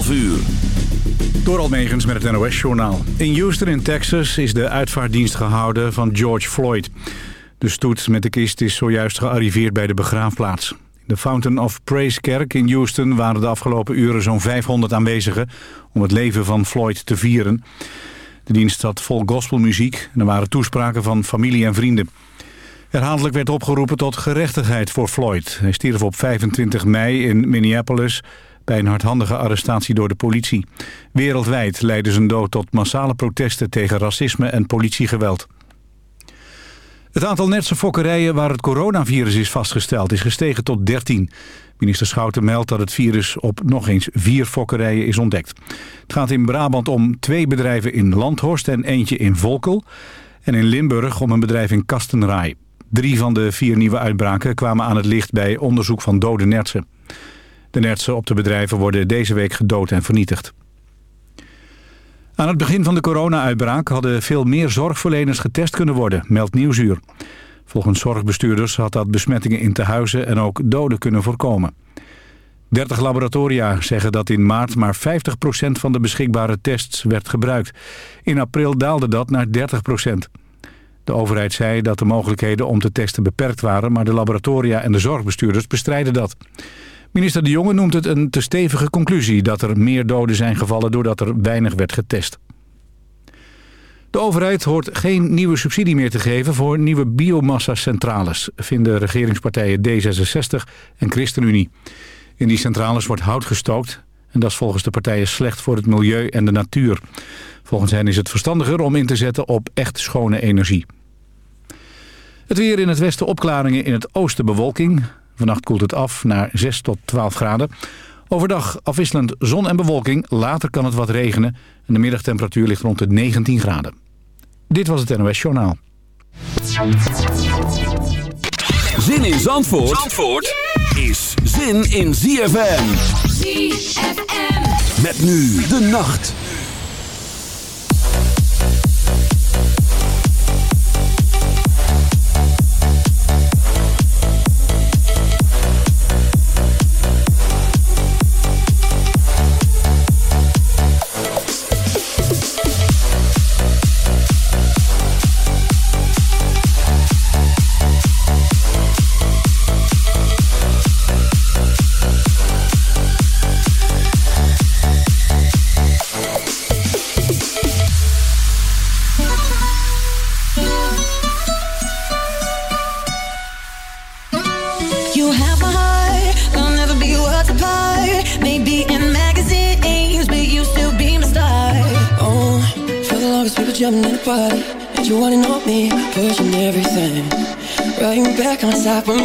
12 uur. Door Almegens met het NOS-journaal. In Houston in Texas is de uitvaartdienst gehouden van George Floyd. De stoet met de kist is zojuist gearriveerd bij de begraafplaats. De Fountain of Praise kerk in Houston waren de afgelopen uren zo'n 500 aanwezigen... om het leven van Floyd te vieren. De dienst had vol gospelmuziek en er waren toespraken van familie en vrienden. Herhaaldelijk werd opgeroepen tot gerechtigheid voor Floyd. Hij stierf op 25 mei in Minneapolis bij een hardhandige arrestatie door de politie. Wereldwijd leidde zijn dood tot massale protesten tegen racisme en politiegeweld. Het aantal netse fokkerijen waar het coronavirus is vastgesteld is gestegen tot 13. Minister Schouten meldt dat het virus op nog eens vier fokkerijen is ontdekt. Het gaat in Brabant om twee bedrijven in Landhorst en eentje in Volkel. En in Limburg om een bedrijf in Kastenraai. Drie van de vier nieuwe uitbraken kwamen aan het licht bij onderzoek van dode nertsen. De nertsen op de bedrijven worden deze week gedood en vernietigd. Aan het begin van de corona-uitbraak hadden veel meer zorgverleners getest kunnen worden, meldt Nieuwsuur. Volgens zorgbestuurders had dat besmettingen in tehuizen en ook doden kunnen voorkomen. 30 laboratoria zeggen dat in maart maar 50% van de beschikbare tests werd gebruikt. In april daalde dat naar 30%. De overheid zei dat de mogelijkheden om te testen beperkt waren... maar de laboratoria en de zorgbestuurders bestrijden dat. Minister De Jonge noemt het een te stevige conclusie... dat er meer doden zijn gevallen doordat er weinig werd getest. De overheid hoort geen nieuwe subsidie meer te geven voor nieuwe biomassa-centrales... vinden regeringspartijen D66 en ChristenUnie. In die centrales wordt hout gestookt... en dat is volgens de partijen slecht voor het milieu en de natuur. Volgens hen is het verstandiger om in te zetten op echt schone energie. Het weer in het westen opklaringen, in het oosten bewolking. Vannacht koelt het af naar 6 tot 12 graden. Overdag afwisselend zon en bewolking. Later kan het wat regenen. En de middagtemperatuur ligt rond de 19 graden. Dit was het NOS Journaal. Zin in Zandvoort, Zandvoort is zin in ZFM. ZFM. Met nu de nacht. Stop.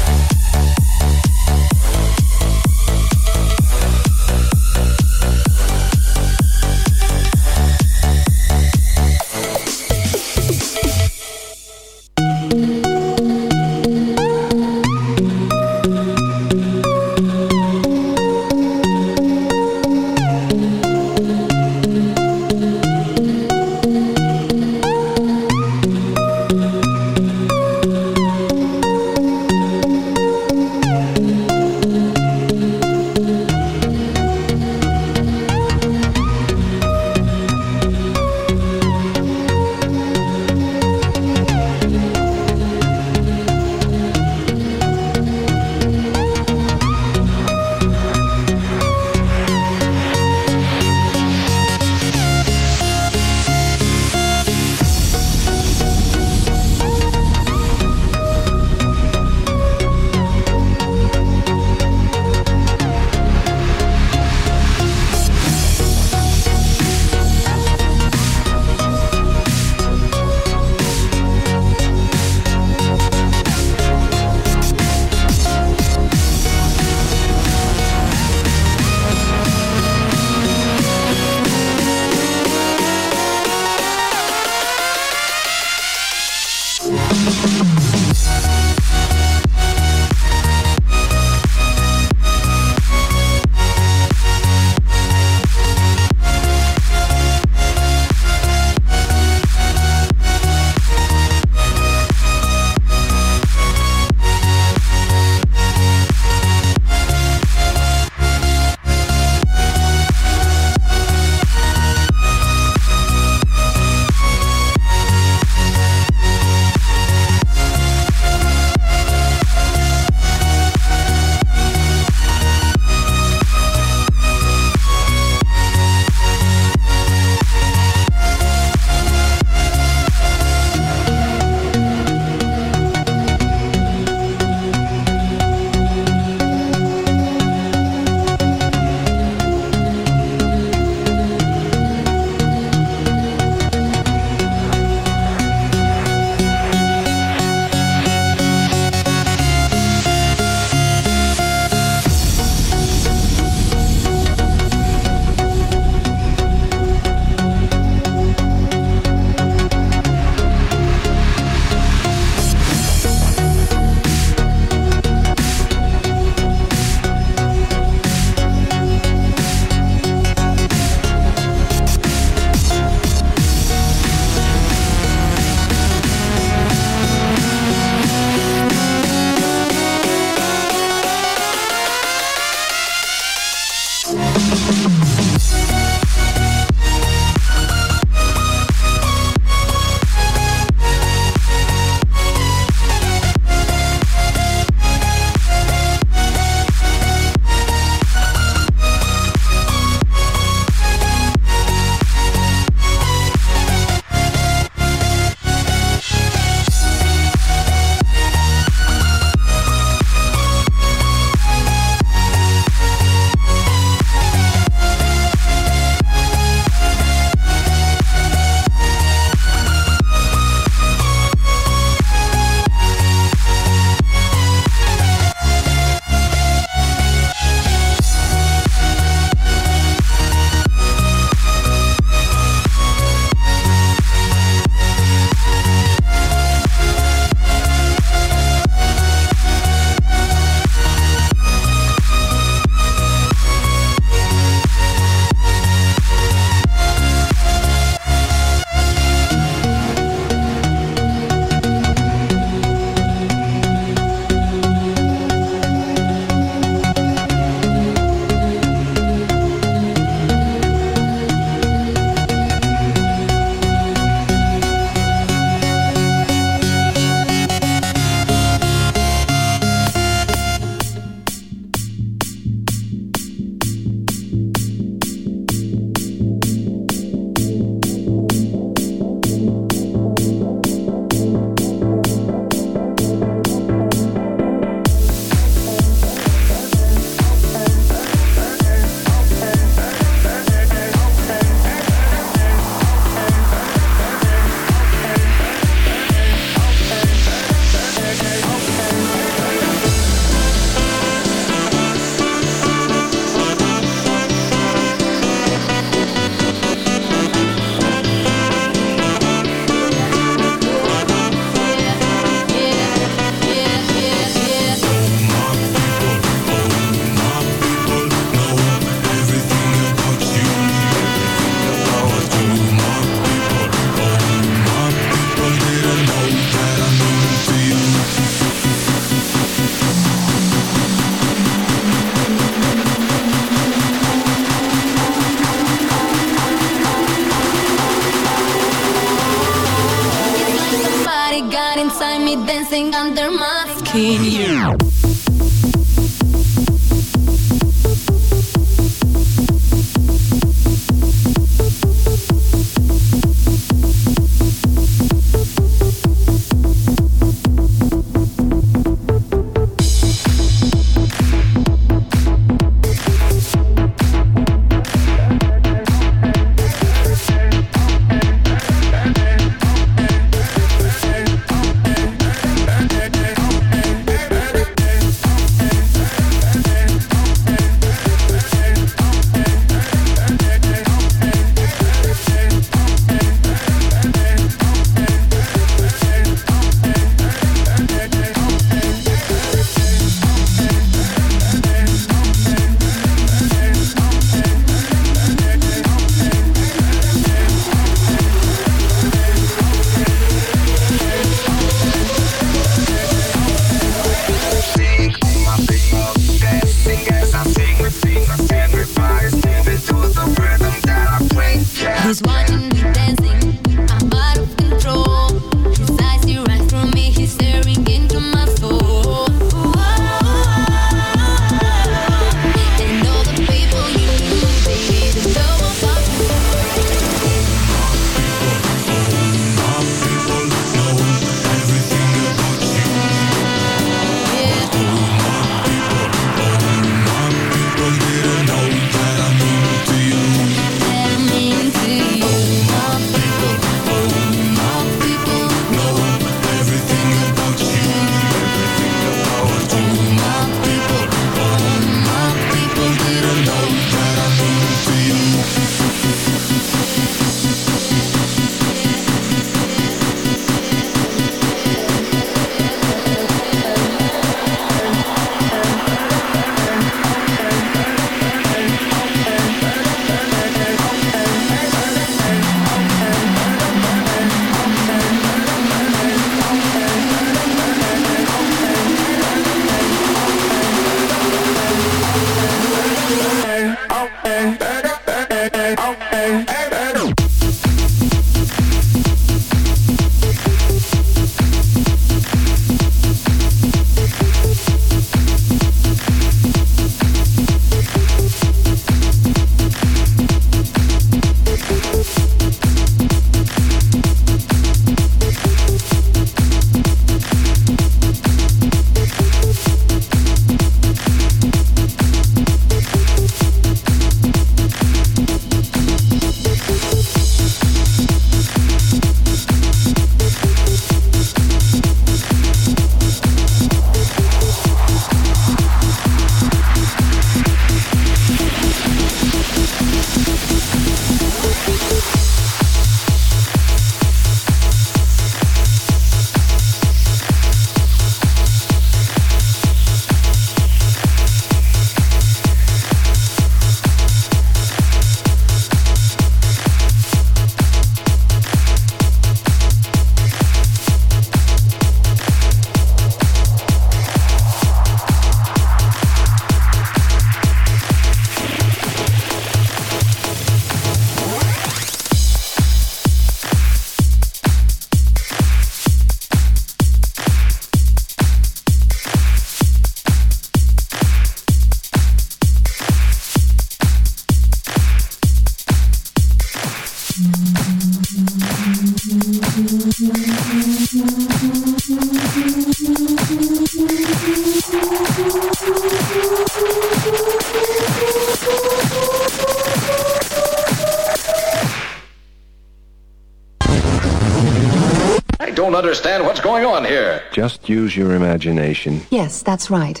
Just use your imagination. Yes, that's right.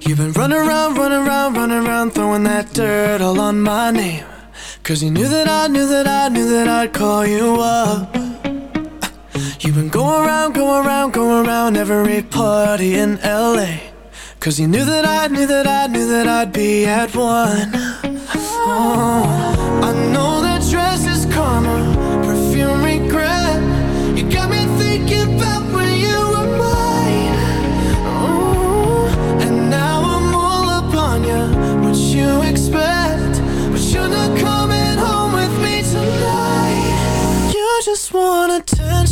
You've been running around, running around, running around, throwing that dirt all on my name. Cause you knew that I knew that I knew that I'd call you up. You've been going around, going around, going around every party in LA. Cause you knew just want attention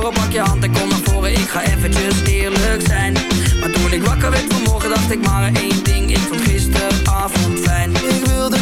pak je hand en kom naar voren Ik ga eventjes eerlijk zijn. Maar toen ik wakker werd vanmorgen dacht ik maar één ding Ik vond gisteravond fijn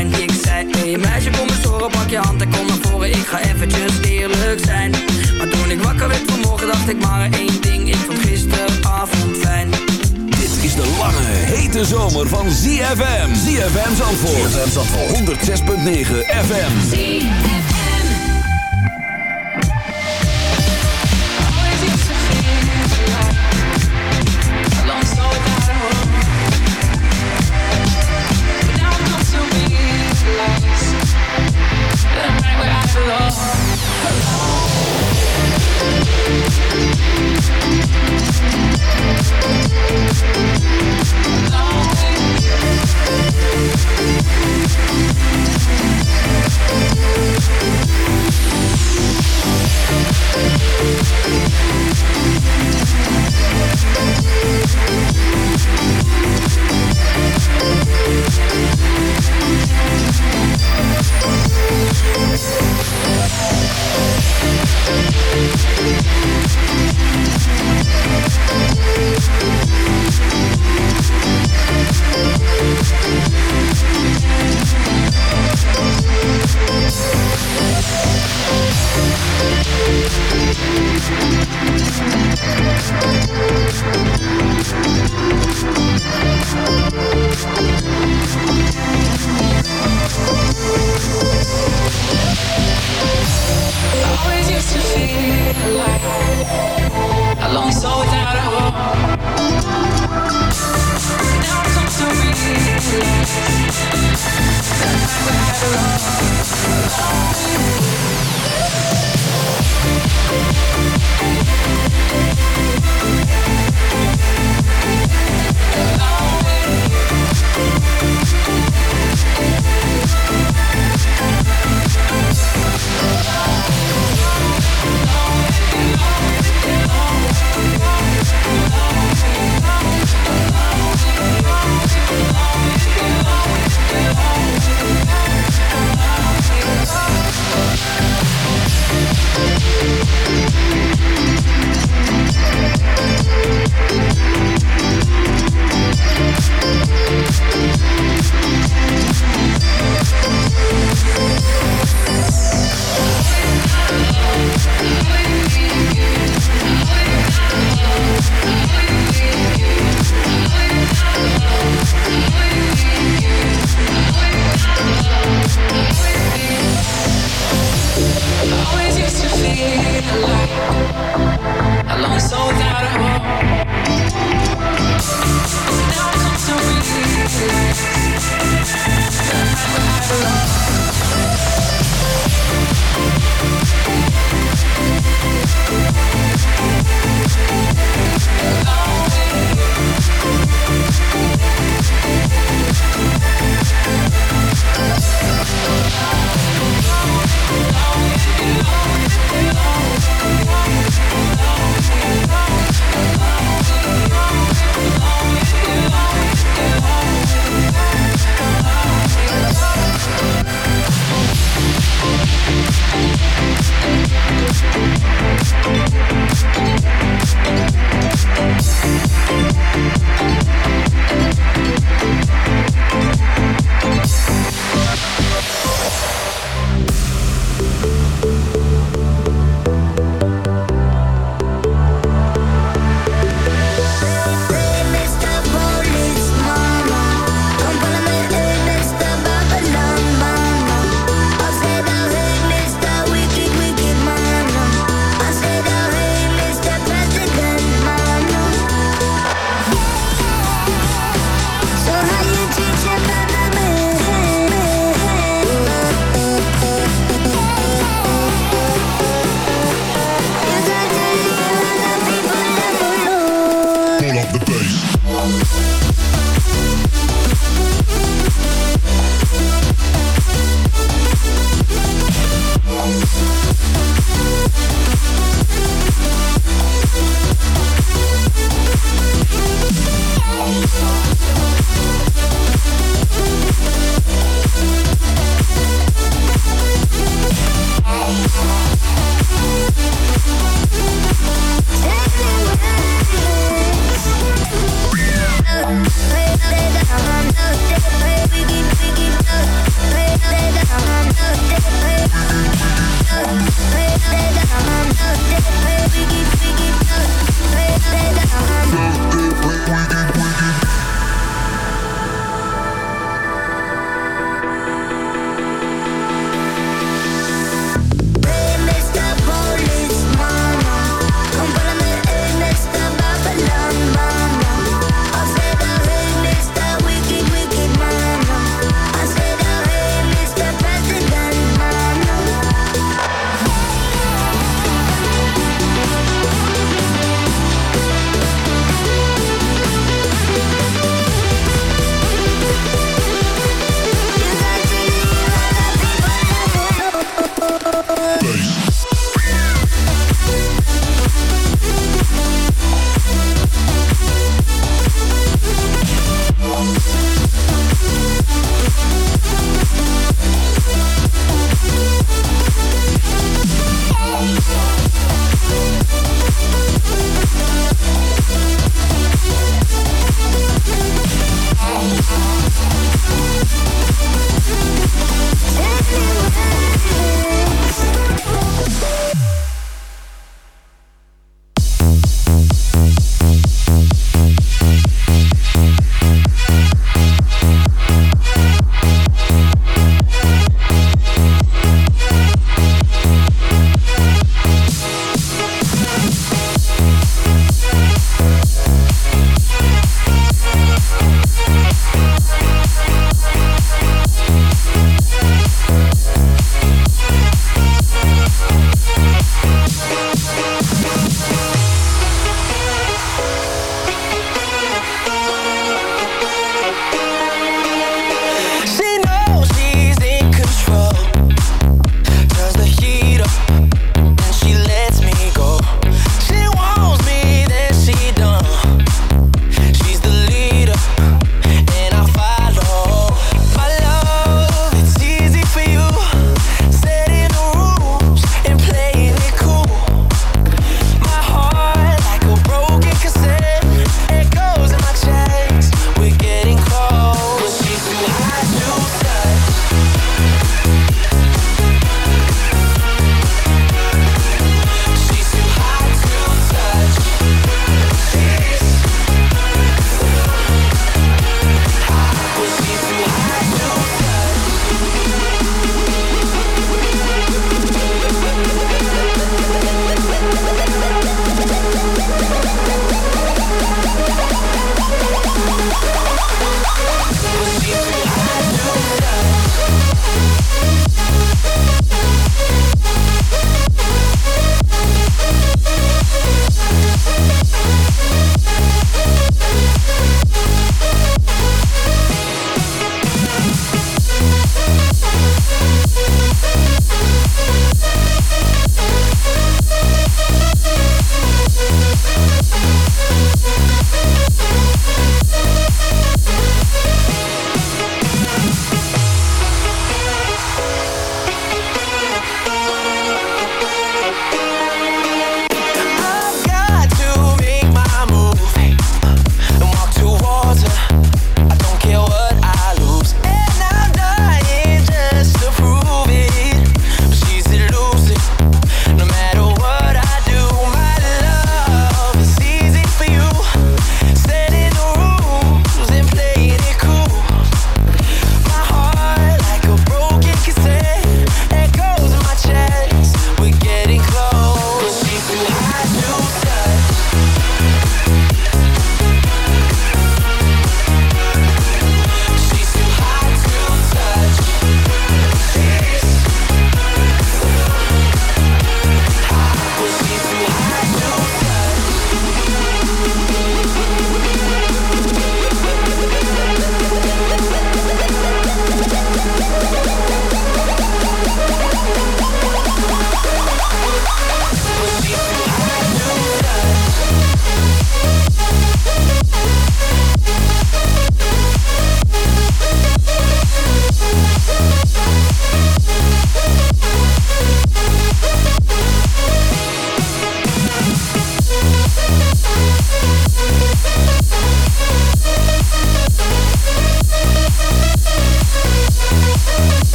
Ik zei hey meisje kom eens horen, pak je hand en kom naar voren Ik ga eventjes eerlijk zijn Maar toen ik wakker werd vanmorgen dacht ik maar één ding Ik vond gisteravond fijn Dit is de lange, hete zomer van ZFM. ZFM Zandvoort. ZFM Zandvoort. 106.9 FM. supernatural.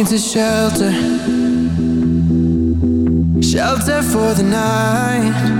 Needs is shelter. Shelter for the night.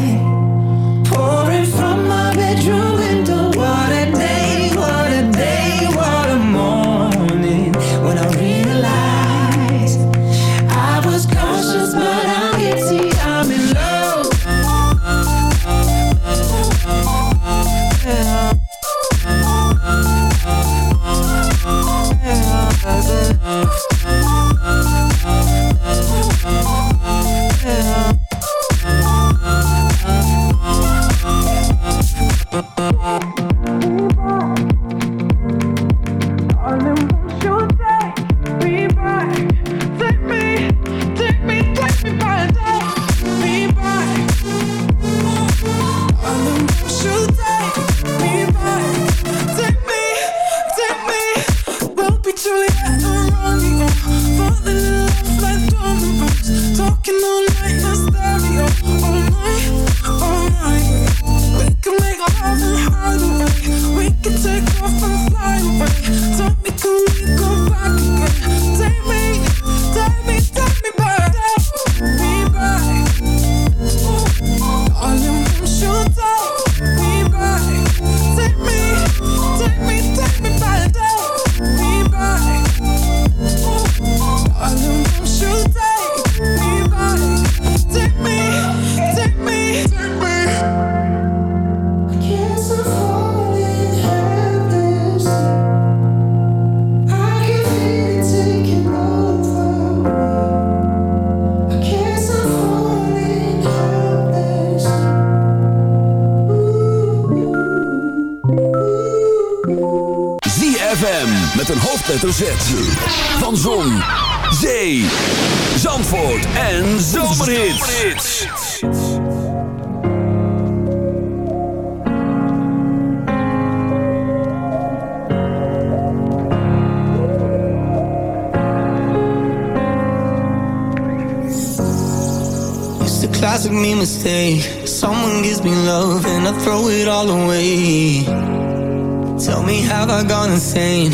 van Zon, Zee, Zandvoort en Zomerhits. It's a classic me mistake. Someone gives me love and I throw it all away. Tell me, have I gone insane?